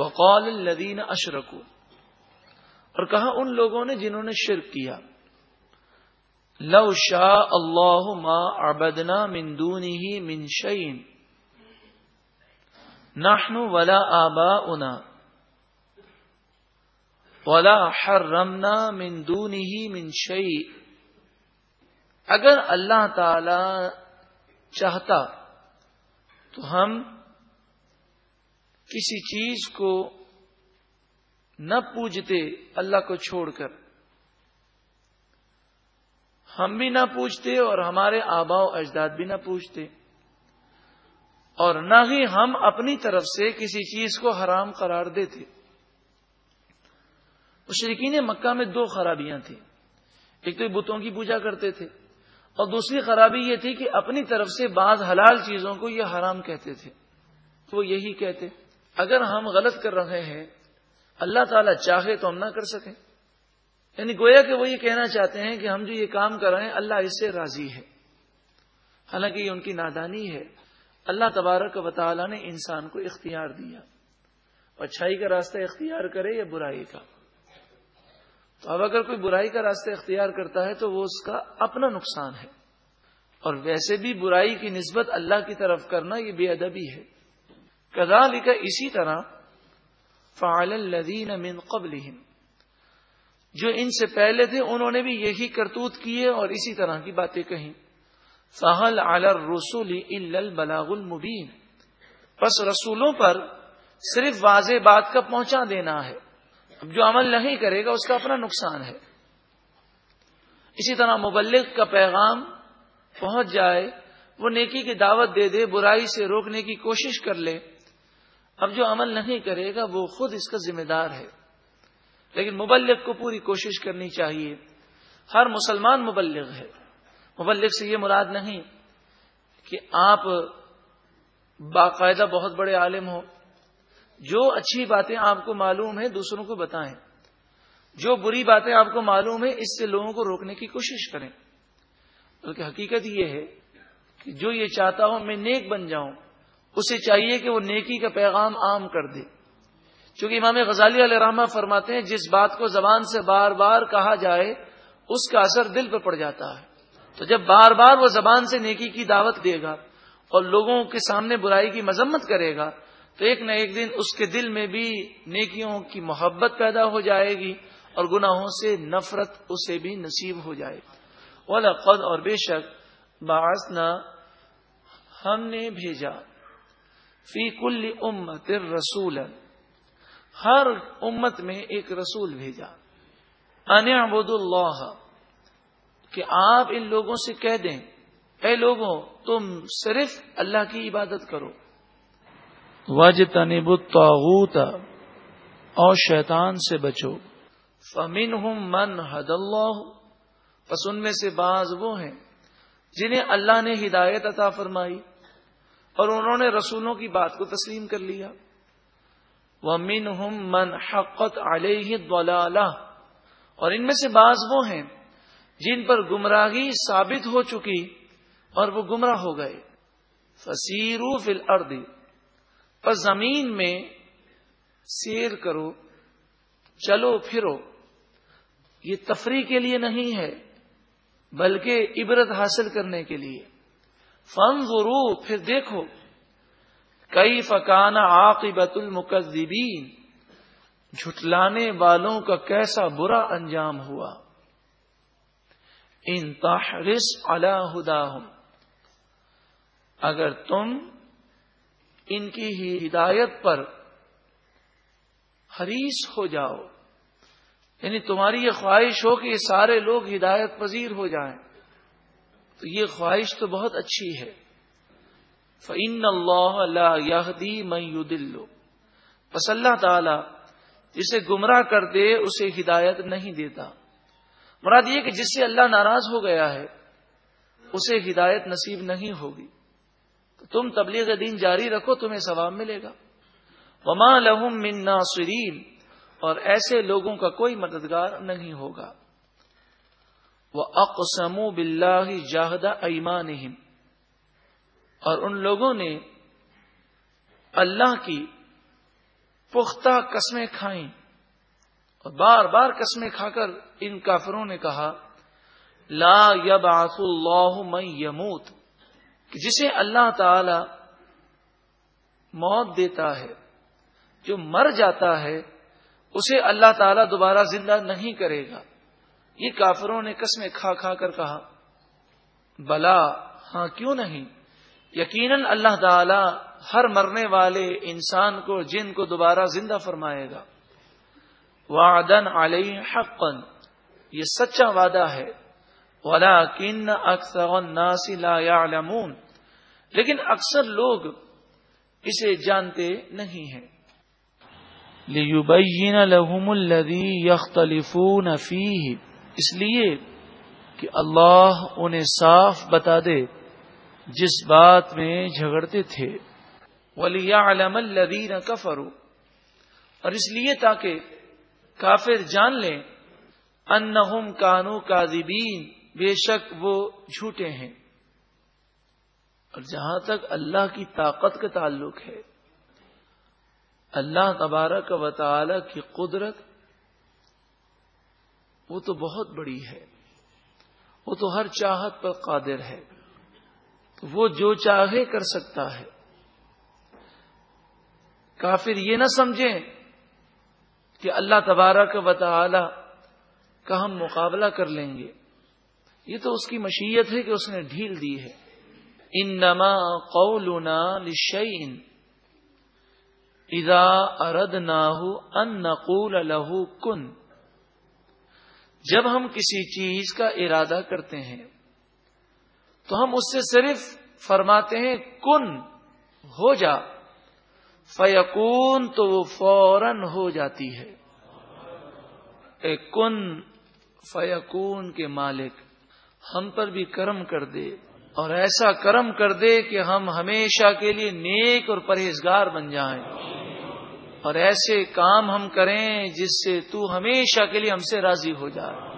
وقال الذین اشرکو اور کہا ان لوگوں نے جنہوں نے شرک کیا۔ لو شاء اللہ ما عبدنا من دونه من شيء۔ نحن ولا آباؤنا۔ ولا حرمنا من دونه من شيء۔ اگر اللہ تعالی چاہتا تو ہم کسی چیز کو نہ پوجتے اللہ کو چھوڑ کر۔ ہم بھی نہ پوچھتے اور ہمارے آبا و اجداد بھی نہ پوچھتے اور نہ ہی ہم اپنی طرف سے کسی چیز کو حرام قرار دیتے۔ مشرقین مکہ میں دو خرابیاں تھیں۔ ایک تو بتوں کی پوجا کرتے تھے۔ اور دوسری خرابی یہ تھی کہ اپنی طرف سے بعض حلال چیزوں کو یہ حرام کہتے تھے۔ وہ یہی کہتے۔ اگر ہم غلط کر رہے ہیں، اللہ تعالیٰ چاہے تو ہم نہ کر سکیں۔ یعنی گویا کہ وہ یہ کہنا چاہتے ہیں کہ ہم جو یہ کام کر رہے ہیں، اللہ اس سے راضی ہے۔ حالانکہ یہ ان کی نادانی ہے۔ اللہ تبارک و تعالیٰ نے انسان کو اختیار دیا۔ اچھائی کا راستہ اختیار کرے یا برائی کا؟ تو اب اگر کوئی برائی کا راستہ اختیار کرتا ہے تو وہ اس کا اپنا نقصان ہے۔ اور ویسے بھی برائی کی نسبت اللہ کی طرف کرنا یہ بے ادبی ہے۔ کدا لکھا اسی طرح فعل الذین من قبلہم۔ جو ان سے پہلے تھے، انہوں نے بھی یہی کرتوت کیے اور اسی طرح کی باتیں کہیں۔ فہل علی رسول البلاغ المبین۔ بس رسولوں پر صرف واضح بات کا پہنچا دینا ہے۔ جو عمل نہیں کرے گا، اس کا اپنا نقصان ہے۔ اسی طرح مبلغ کا پیغام پہنچ جائے، وہ نیکی کی دعوت دے دے، برائی سے روکنے کی کوشش کر لے۔ اب جو عمل نہیں کرے گا وہ خود اس کا ذمہ دار ہے۔ لیکن مبلغ کو پوری کوشش کرنی چاہیے۔ ہر مسلمان مبلغ ہے۔ مبلغ سے یہ مراد نہیں کہ آپ باقاعدہ بہت بڑے عالم ہو جو اچھی باتیں آپ کو معلوم ہیں، دوسروں کو بتائیں۔ جو بری باتیں آپ کو معلوم ہیں، اس سے لوگوں کو روکنے کی کوشش کریں۔ بلکہ حقیقت یہ ہے کہ جو یہ چاہتا ہوں، میں نیک بن جاؤں۔ اسے چاہیے کہ وہ نیکی کا پیغام عام کر دے۔ چونکہ امام غزالی علیہ رحمہ فرماتے ہیں، جس بات کو زبان سے بار بار کہا جائے، اس کا اثر دل پہ پڑ جاتا ہے۔ تو جب بار بار وہ زبان سے نیکی کی دعوت دے گا اور لوگوں کے سامنے برائی کی مذمت کرے گا، تو ایک نہ ایک دن اس کے دل میں بھی نیکیوں کی محبت پیدا ہو جائے گی اور گناہوں سے نفرت اسے بھی نصیب ہو جائے گی۔ اور بے شک باعث ہم نے بھیجا۔ فی کل امت رسول ہر امت میں ایک رسول بھیجا۔ انبود اللہ، کہ آپ ان لوگوں سے کہہ دیں، اے لوگوں، تم صرف اللہ کی عبادت کرو۔ وج تنب اور شیطان سے بچو۔ فمن ہوں من حد اللہ، پس ان میں سے بعض وہ ہیں جنہیں اللہ نے ہدایت عطا فرمائی۔ اور انہوں نے رسولوں کی بات کو تسلیم کر لیا۔ وہ من ہم من حقت علیہ اور ان میں سے بعض وہ ہیں جن پر گمراہی ثابت ہو چکی اور وہ گمراہ ہو گئے۔ فصیرو فل اردی پر زمین میں سیر کرو، چلو، پھرو۔ یہ تفریح کے لیے نہیں ہے، بلکہ عبرت حاصل کرنے کے لیے۔ فن پھر دیکھو۔ کئی فکان عاقبت المکذبین۔ جھٹلانے والوں کا کیسا برا انجام ہوا۔ ان تحرس علی ہدا اگر تم ان کی ہی ہدایت پر حریص ہو جاؤ یعنی تمہاری یہ خواہش ہو کہ یہ سارے لوگ ہدایت پذیر ہو جائیں۔ تو یہ خواہش تو بہت اچھی ہے۔ فعن اللہ میں دلو بس اللہ تعالی جسے گمراہ کر دے، اسے ہدایت نہیں دیتا۔ مراد یہ کہ جس سے اللہ ناراض ہو گیا ہے، اسے ہدایت نصیب نہیں ہوگی۔ تو تم تبلیغ دین جاری رکھو، تمہیں ثواب ملے گا۔ وما لہم من ناصرین اور ایسے لوگوں کا کوئی مددگار نہیں ہوگا۔ وہ اقسم بلّہ جاہدہ ایمان اور ان لوگوں نے اللہ کی پختہ قسمیں کھائیں۔ اور بار بار قسمیں کھا کر ان کافروں نے کہا، لا یبعث اللہ من یموت کہ جسے اللہ تعالی موت دیتا ہے، جو مر جاتا ہے، اسے اللہ تعالیٰ دوبارہ زندہ نہیں کرے گا۔ یہ کافروں نے قسمیں کھا کھا کر کہا، بلا ہاں کیوں نہیں؟ یقیناً اللہ تعالی ہر مرنے والے انسان کو، جن کو دوبارہ زندہ فرمائے گا۔ وعدن علیہ حقن یہ سچا وعدہ ہے۔ ولا کن اکثر لا يعلمون لیکن اکثر لوگ اسے جانتے نہیں ہیں۔ لیبین لهم الذی یختلفون فیہ۔ اس لیے کہ اللہ انہیں صاف بتا دے جس بات میں جھگڑتے تھے۔ ولی علم الدین کفرو اور اس لیے تاکہ کافر جان لیں ان کانو کا بے شک وہ جھوٹے ہیں۔ اور جہاں تک اللہ کی طاقت کا تعلق ہے، اللہ تبارک و تعالی کی قدرت وہ تو بہت بڑی ہے۔ وہ تو ہر چاہت پر قادر ہے۔ وہ جو چاہے کر سکتا ہے۔ کافر یہ نہ سمجھیں کہ اللہ تبارک و تعالی کا ہم مقابلہ کر لیں گے۔ یہ تو اس کی مشیت ہے کہ اس نے ڈھیل دی ہے۔ ان نما قولنا لشین ادا ارد نہ ان نقول لہو کن۔ جب ہم کسی چیز کا ارادہ کرتے ہیں، تو ہم اس سے صرف فرماتے ہیں، کن ہو جا فیقون تو وہ فوراً ہو جاتی ہے۔ اے کن فیقون کے مالک، ہم پر بھی کرم کر دے۔ اور ایسا کرم کر دے کہ ہم ہمیشہ کے لیے نیک اور پرہیزگار بن جائیں۔ اور ایسے کام ہم کریں جس سے تو ہمیشہ کے لیے ہم سے راضی ہو جائے۔